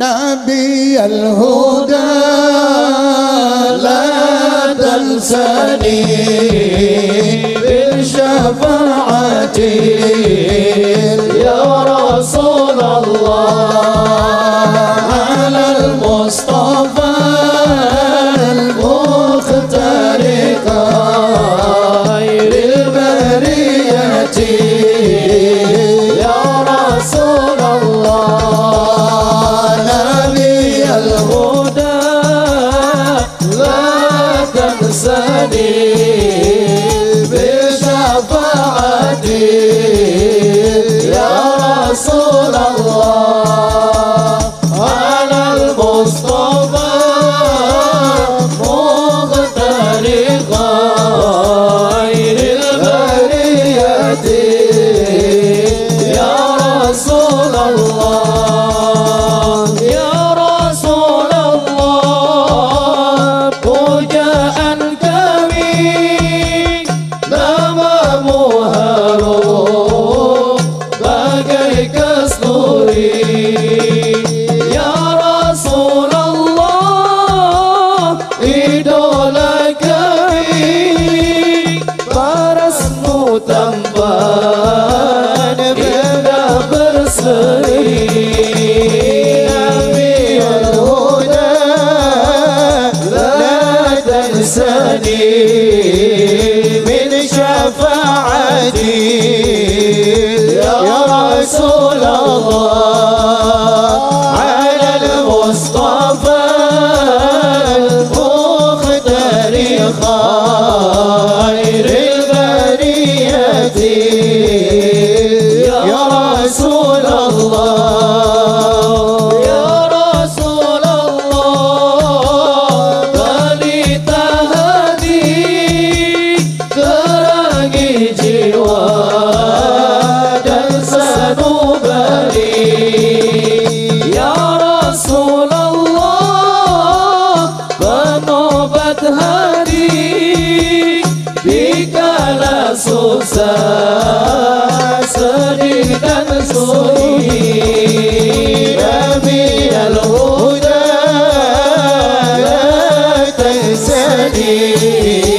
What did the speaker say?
نبي الهدى لا تنسني بالشفاعة. يا رسول الله. تنسني بشفاعتي. Nabi al-Huda لا تنسني من شفاعتي يا رسول الله على المصطفى المختار خير البرية يا رسول الله. sadi